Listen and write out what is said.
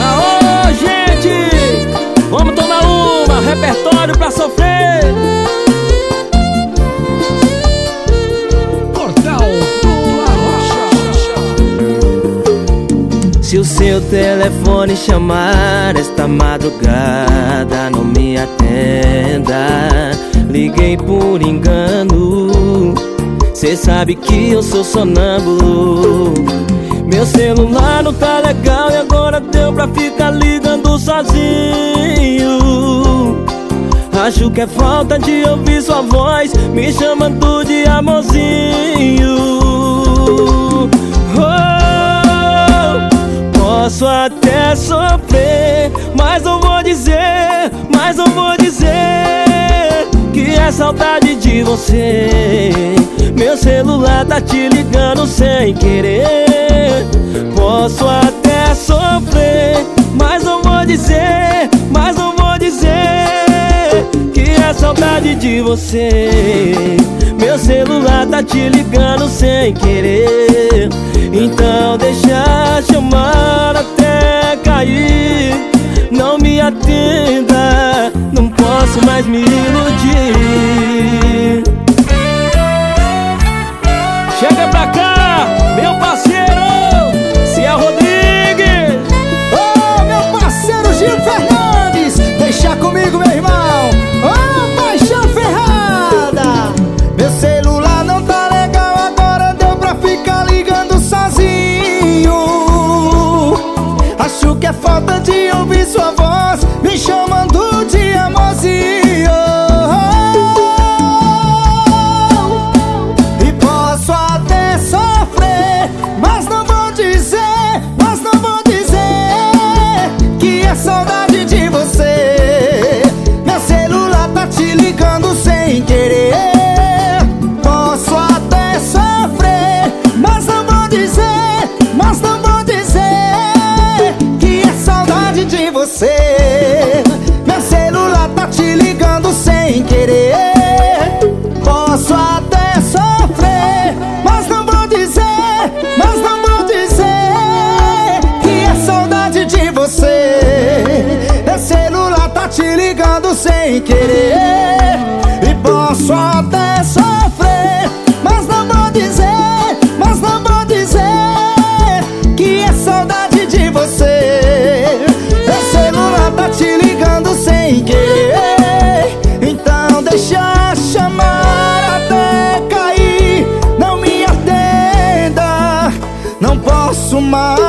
Aô, gente! Vamos tomar uma, repertório pra sofrer! Portal do Arrocha. Se o seu telefone chamar esta madrugada, não me atenda. Liguei por engano. Cê sabe que eu sou sonâmbulo. Meu celular não tá legal e agora deu pra ficar ligando sozinho. Acho que é falta de ouvir sua voz me chamando de amorzinho. Oh, posso até sofrer, mas não vou dizer, mas não vou dizer que é saudade de você. Meu celular tá te ligando sem querer. Posso até sofrer, mas não vou dizer, mas não vou dizer que é saudade de você. Meu celular tá te ligando sem querer. Então deixa chamar até cair. Não me atenda, não posso mais me iludir. Que é falta de ouvir sua voz Meu celular tá te ligando sem querer. Posso até sofrer, mas não vou dizer, mas não vou dizer que é saudade de você. Meu celular tá te ligando sem querer. Cair.